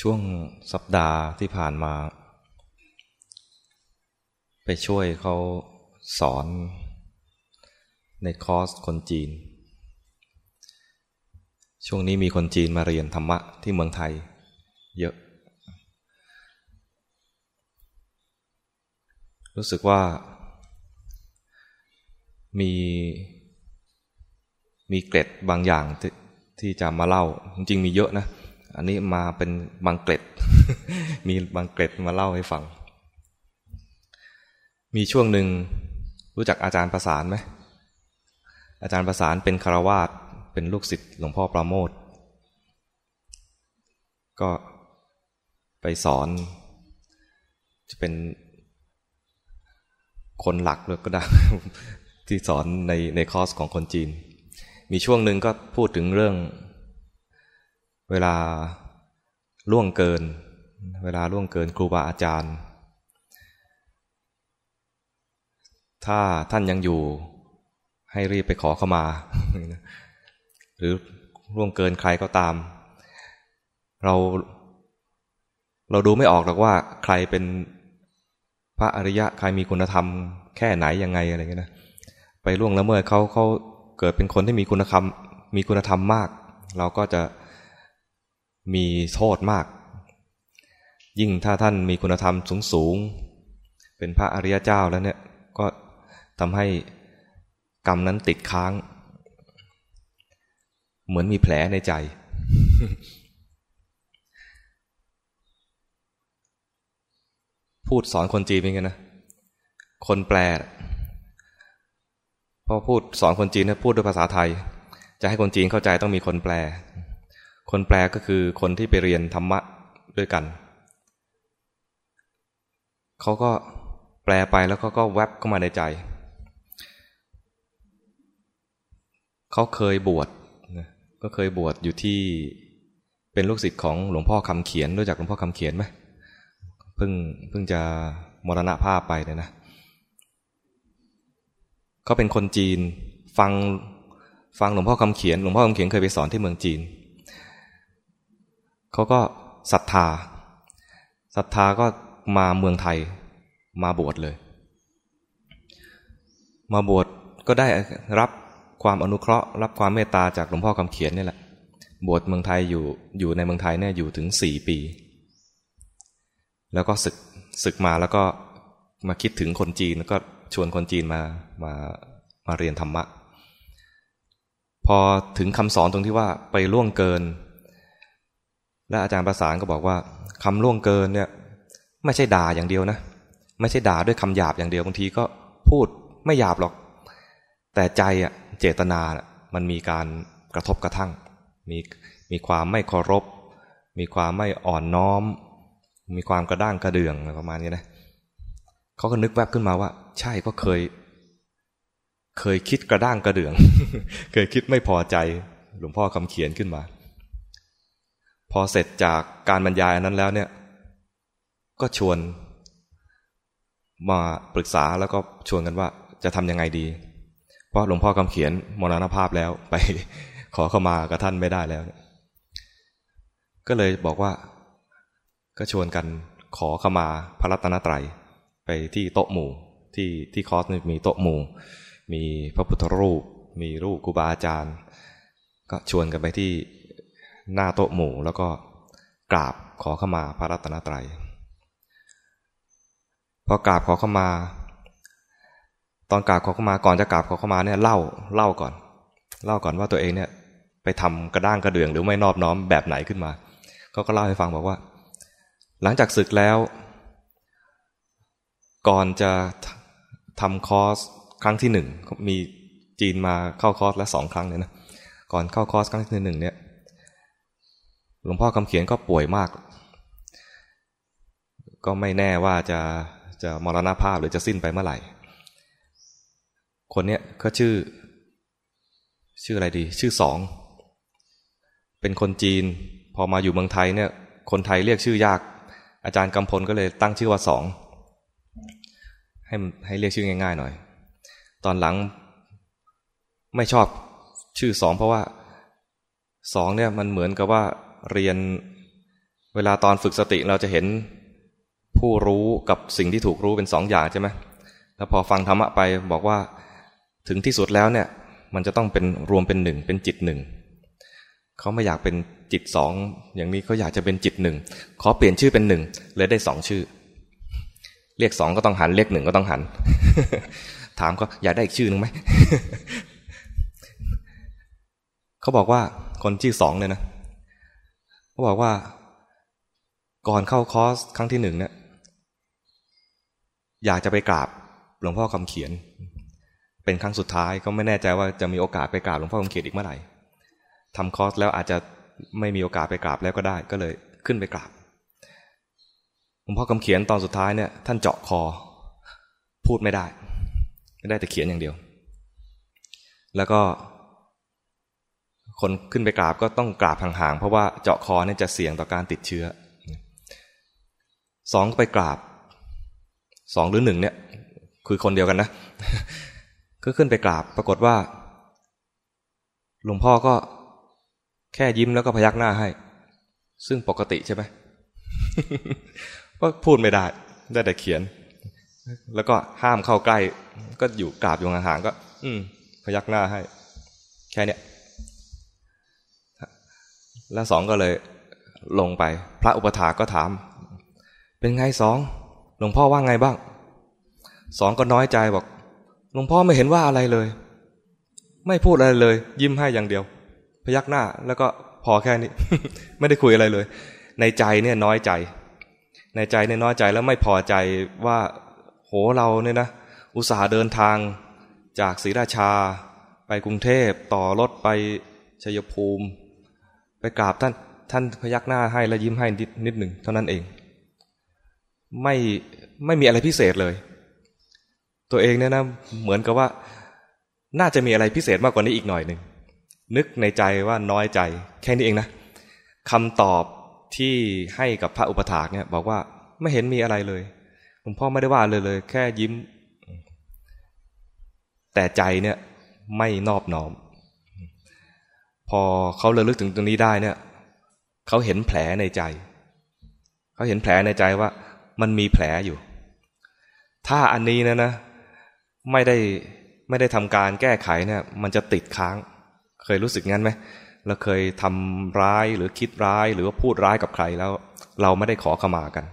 ช่วงสัปดาห์ที่ผ่านมา ไปช่วยเขาสอนในคอร์สคนจีน ช่วงนี้มีคนจีนมาเรียนธรรมะที่เมืองไทย เยอะ รู้สึกว่า มีมีเกร็ดบางอย่างทที่จะมาเล่า จริงๆมีเยอะนะ อันนี้มาเป็นบางเกร็ด มีบางเกร็ดมาเล่าให้ฟัง มีช่วงหนึ่งรู้จักอาจารย์ประสานไหม อาจารย์ประสานเป็นคารวาสเป็นลูกศิษย์หลวงพ่อประโมท ก็ไปสอน จะเป็นคนหลักเลยก็ได้ ที่สอนในในคอร์สของคนจีน มีช่วงหนึ่งก็พูดถึงเรื่อง เวลาล่วงเกิน เวลาล่วงเกินครูบาอาจารย์ ถ้าท่านยังอยู่ให้รีบไปขอเข้ามา หรือล่วงเกินใครก็ตาม เราเราดูไม่ออกหรอกว่าใครเป็นพระอริยะใครมีคุณธรรมแค่ไหนยังไงอะไรเงี้ยนะไปล่วงละเมิดเขาเขาเกิดเป็นคนที่มีคุณธรรมมีคุณธรรมมาก เราก็จะ มีโทษมาก ยิ่งถ้าท่านมีคุณธรรมสูงสูง เป็นพระอริยเจ้าแล้วเนี่ย ก็ทำให้กรรมนั้นติดค้าง เหมือนมีแผลในใจ พูดสอนคนจีนเป็นไงนะ คนแปลพอพูดสอนคนจีนเนี่ยพูดด้วยภาษาไทย จะให้คนจีนเข้าใจต้องมีคนแปล คนแปลก็คือคนที่ไปเรียนธรรมะด้วยกัน เขาก็แปลไปแล้วเขาก็แวบเข้ามาในใจ เขาเคยบวชก็เคยบวชอยู่ที่เป็นลูกศิษย์ของหลวงพ่อคำเขียนรู้จักหลวงพ่อคำเขียนไหมเพิ่งเพิ่งจะมรณภาพไปเนี่ยนะเขาเป็นคนจีนฟังฟังหลวงพ่อคำเขียนหลวงพ่อคำเขียนเคยไปสอนที่เมืองจีน เขาก็ศรัทธาศรัทธาก็มาเมืองไทยมาบวชเลย มาบวชก็ได้รับความอนุเคราะห์ รับความเมตตาจากหลวงพ่อคำเขียนนี่แหละ บวชเมืองไทยอยู่อยู่ในเมืองไทยเนี่ยอยู่ถึงสี่ปี แล้วก็ศึกศึกมาแล้วก็มาคิดถึงคนจีนแล้วก็ชวนคนจีนมามามาเรียนธรรมะ พอถึงคำสอนตรงที่ว่าไปล่วงเกิน และอาจารย์ประสานก็บอกว่าคำล่วงเกินเนี่ยไม่ใช่ด่าอย่างเดียวนะ ไม่ใช่ด่าด้วยคำหยาบอย่างเดียวบางทีก็พูดไม่หยาบหรอก แต่ใจอะเจตนามันมีการกระทบกระทั่ง มีมีความไม่เคารพ มีความไม่อ่อนน้อม มีความกระด้างกระเดื่องประมาณนี้นะเขาก็นึกแวบขึ้นมาว่า ใช่ก็เคย เคยคิดกระด้างกระเดื่อง เคยคิดไม่พอใจ หลวงพ่อคำเขียนขึ้นมา พอเสร็จจากการบรรยายนั้นแล้วเนี่ย ก็ชวนมาปรึกษาแล้วก็ชวนกันว่าจะทำยังไงดี เพราะหลวงพ่อคำเขียนมรณภาพแล้วไปขอเข้ามากับท่านไม่ได้แล้ว ก็เลยบอกว่า ก็ชวนกันขอเข้ามาพระรัตนตรัยไปที่โต๊ะหมู่ที่ที่คอร์สมีโต๊ะหมู่ มีพระพุทธรูป มีรูปครูบาอาจารย์ ก็ชวนกันไปที่ หน้าโต๊ะหมู่แล้วก็กราบขอเข้ามาพระรัตนตรัยพอกราบขอเข้ามา ตอนกราบขอเข้ามาก่อนจะกราบขอเข้ามาเนี่ยเล่าเล่าก่อน เล่าก่อนว่าตัวเองเนี่ย ไปทำกระด้างกระเดื่องหรือไม่นอบน้อมแบบไหนขึ้นมาเขาก็เล่าให้ฟังบอกว่า หลังจากศึกแล้ว ก่อนจะทำคอร์สครั้งที่หนึ่งมีจีนมาเข้าคอร์สแล้วสองครั้งเลยนะก่อนเข้าคอร์สครั้งที่หนึ่งเนี่ย หลวงพ่อคำเขียนก็ป่วยมาก ก็ไม่แน่ว่าจะจะมรณภาพหรือจะสิ้นไปเมื่อไหร่ คนเนี้ยก็ชื่อ ชื่ออะไรดี ชื่อสอง เป็นคนจีน พอมาอยู่เมืองไทยเนี่ย คนไทยเรียกชื่อยาก อาจารย์กำพลก็เลยตั้งชื่อว่าสองให้ให้เรียกชื่อง่าย ๆ หน่อย ตอนหลังไม่ชอบชื่อสองเพราะว่าสองเนี่ยมันเหมือนกับว่า เรียนเวลาตอนฝึกสติเราจะเห็นผู้รู้กับสิ่งที่ถูกรู้เป็นสองอย่างใช่ไหมแล้วพอฟังธรรมะไปบอกว่าถึงที่สุดแล้วเนี่ยมันจะต้องเป็นรวมเป็นหนึ่งเป็นจิตหนึ่งเขาไม่อยากเป็นจิตสองอย่างนี้เขาอยากจะเป็นจิตหนึ่งขอเปลี่ยนชื่อเป็นหนึ่งเลยได้สองชื่อ เรียกสองก็ต้องหันเรียกหนึ่งก็ต้องหัน ถามก็อยากได้อีกชื่อหนึ่งไหมเขาบอกว่าคนชื่อสองเนี่ยนะ เขาบอกว่า ก่อนเข้าคอร์สครั้งที่หนึ่งเนี่ยอยากจะไปกราบหลวงพ่อคำเขียน เป็นครั้งสุดท้ายก็ไม่แน่ใจว่าจะมีโอกาสไปกราบหลวงพ่อคำเขียนอีกเมื่อไหร่ทำคอร์สแล้วอาจจะไม่มีโอกาสไปกราบแล้วก็ได้ ก็เลยขึ้นไปกราบหลวงพ่อคำเขียนตอนสุดท้ายเนี่ยท่านเจาะคอ พูดไม่ได้ ไม่ได้แต่เขียนอย่างเดียว แล้วก็ คนขึ้นไปกราบก็ต้องกราบห่างๆ เพราะว่าเจาะคอเนี่ยจะเสี่ยงต่อการติดเชื้อสองไปกราบสองหรือหนึ่งเนี่ย คือคนเดียวกันนะ ก็ขึ้นไปกราบ ปรากฏว่าหลวงพ่อก็แค่ยิ้มแล้วก็พยักหน้าให้ ซึ่งปกติใช่ไหมก็พูดไม่ได้ ได้แต่เขียน แล้วก็ห้ามเข้าใกล้ ก็อยู่กราบอยู่ห่างๆก็ อืม พยักหน้าให้ แค่เนี้ย แล้วสองก็เลยลงไป พระอุปถาก็ถาม เป็นไงสองหลวงพ่อว่าไงบ้าง สองก็น้อยใจบอก หลวงพ่อไม่เห็นว่าอะไรเลย ไม่พูดอะไรเลย ยิ้มให้อย่างเดียว พยักหน้าแล้วก็พอแค่นี้ ไม่ได้คุยอะไรเลย ในใจเนี่ยน้อยใจ ในใจเนี่ยน้อยใจแล้วไม่พอใจว่า โหเราเนี่ยนะ อุตส่าห์เดินทางจากศรีราชา ไปกรุงเทพต่อรถไปชัยภูมิ ไปกราบท่านท่านพยักหน้าให้แล้วยิ้มให้นิดนิดหนึ่งเท่านั้นเอง ไม่ไม่มีอะไรพิเศษเลย ตัวเองเนี่ยนะเหมือนกับว่า น่าจะมีอะไรพิเศษมากกว่านี้อีกหน่อยหนึ่งนึกในใจว่าน้อยใจแค่นี้เองนะคำตอบที่ให้กับพระอุปถากเนี่ย บอกว่าไม่เห็นมีอะไรเลยหลวงพ่อไม่ได้ว่าเลยเลย แค่ยิ้ม แต่ใจเนี่ยไม่นอบน้อม พอเขาเระลึกถึงตรงนี้ได้เนี่ยเขาเห็นแผลในใจ เขาเห็นแผลในใจว่า มันมีแผลอยู่ ถ้าอันนี้นะนะ ไม่ได้ไม่ได้ทำการแก้ไขเนี่ย มันจะติดค้าง เคยรู้สึกงั้นไหมเราเคยทำร้ายหรือคิดร้ายหรือว่าพูดร้ายกับใครแล้ว เราไม่ได้ขอขมากัน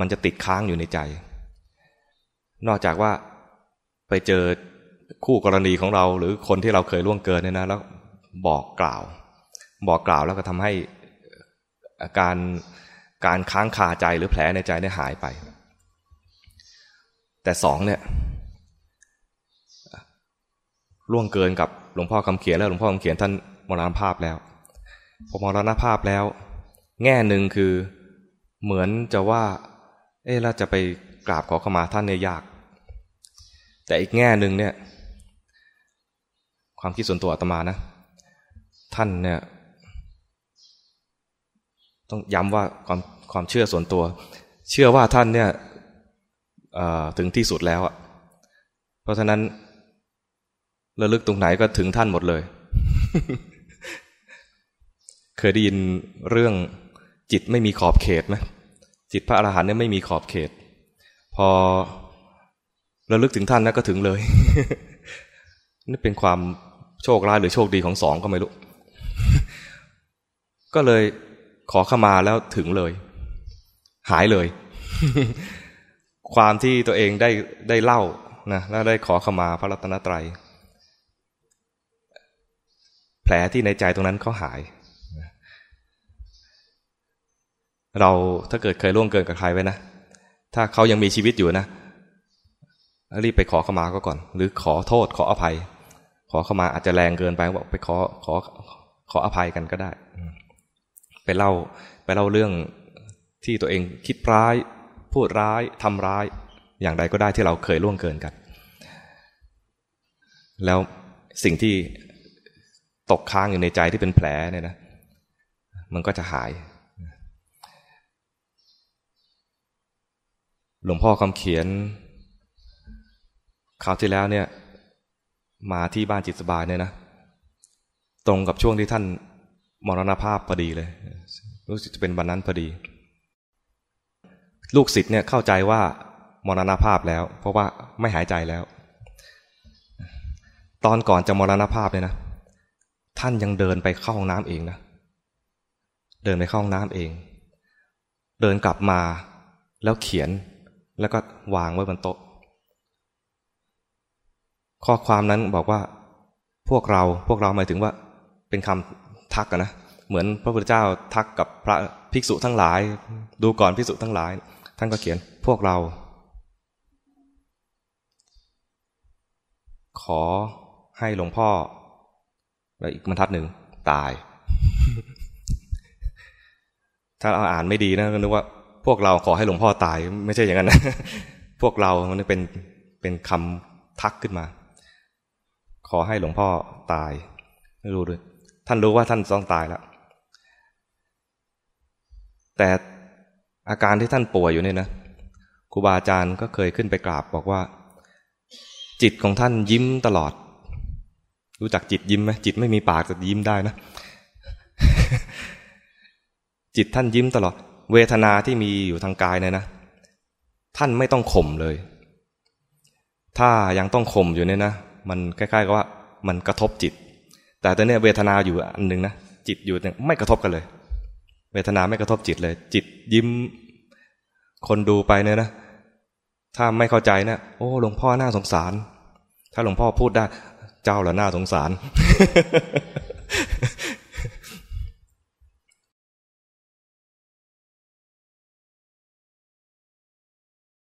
มันจะติดค้างอยู่ในใจ นอกจากว่าไปเจอคู่กรณีของเรา หรือคนที่เราเคยล่วงเกินเนี่ยนะแล้ว บอกกล่าว บอกกล่าวแล้วก็ทำให้อาการการค้างคาใจหรือแผลในใจเนี่ยหายไป แต่สองเนี่ยล่วงเกินกับหลวงพ่อคำเขียนแล้วหลวงพ่อคำเขียนท่านมรณภาพแล้วพอมรณภาพแล้ว แง่หนึ่งคือเหมือนจะว่า เออเราจะไปกราบขอขมาท่านเนี่ยยาก แต่อีกแง่หนึ่งเนี่ย ความคิดส่วนตัวอาตมานะ ท่านเนี่ยต้องย้ำว่าความความเชื่อส่วนตัว เชื่อว่าท่านเนี่ยถึงที่สุดแล้วอะเพราะฉะนั้นระลึกตรงไหนก็ถึงท่านหมดเลย เคยได้ยินเรื่องจิตไม่มีขอบเขตไหมจิตพระอรหันต์เนี่ยไม่มีขอบเขต พอระลึกถึงท่านนะก็ถึงเลย นี่เป็นความโชคร้ายหรือโชคดีของสองก็ไม่รู้ ก็เลยขอขมาแล้วถึงเลย หายเลย ความที่ตัวเองได้ได้เล่านะแล้วได้ขอขมาพระรัตนตรัย แผลที่ในใจตรงนั้นเขาหาย เราถ้าเกิดเคยล่วงเกินกับใครไว้นะ ถ้าเขายังมีชีวิตอยู่นะรีบไปขอขมาก็ก่อน หรือขอโทษขออภัย ขอขมาอาจจะแรงเกินไปบอกไปขอขอขออภัยกันก็ได้ ไปเล่าไปเล่าเรื่องที่ตัวเองคิดร้าย พูดร้ายทำร้าย อย่างใดก็ได้ที่เราเคยล่วงเกินกัน แล้วสิ่งที่ตกค้างอยู่ในใจที่เป็นแผลเนี่ยนะ มันก็จะหาย หลวงพ่อคำเขียนคราวที่แล้วเนี่ย มาที่บ้านจิตสบายเนี่ยนะ ตรงกับช่วงที่ท่านมรณภาพพอดีเลย รู้สึกจะเป็นวันนั้นพอดี ลูกศิษย์เนี่ยเข้าใจว่ามรณภาพแล้ว เพราะว่าไม่หายใจแล้ว ตอนก่อนจะมรณภาพเนี่ยนะ ท่านยังเดินไปเข้าห้องน้ำเองนะเดินไปเข้าห้องน้ำเอง เดินกลับมาแล้วเขียนแล้วก็วางไว้บนโต๊ะ ข้อความนั้นบอกว่าพวกเราพวกเราหมายถึงว่าเป็นคำทักนะ เหมือนพระพุทธเจ้าทักกับพระภิกษุทั้งหลาย ดูก่อนภิกษุทั้งหลาย ท่านก็เขียนพวกเรา ขอให้หลวงพ่อ แล้วอีกบรรทัดหนึ่งตาย ถ้าเราอ่านไม่ดีนะก็นึกว่า พวกเราขอให้หลวงพ่อตาย ไม่ใช่อย่างนั้นนะพวกเรามันเป็นเป็นคำทักขึ้นมา ขอให้หลวงพ่อตายไม่รู้ด้วยท่านรู้ว่าท่านต้องตายแล้ว แต่อาการที่ท่านป่วยอยู่เนี่ยนะครูบาอาจารย์ก็เคยขึ้นไปกราบบอกว่า จิตของท่านยิ้มตลอด รู้จักจิตยิ้มไหมจิตไม่มีปากแต่ยิ้มได้นะ จิตท่านยิ้มตลอด เวทนาที่มีอยู่ทางกายเนี่ยนะ ท่านไม่ต้องข่มเลย ถ้ายังต้องข่มอยู่เนี่ยนะมันคล้ายๆกับว่ามันกระทบจิต แต่ตอนนี้เวทนาอยู่อันหนึ่งนะจิตอยู่ไม่กระทบกันเลย เวทนาไม่กระทบจิตเลย จิตยิ้ม คนดูไปเนี่ยนะถ้าไม่เข้าใจเนะโอ้หลวงพ่อน่าสงสาร ถ้าหลวงพ่อพูดได้ เจ้าเหรอน่าสงสาร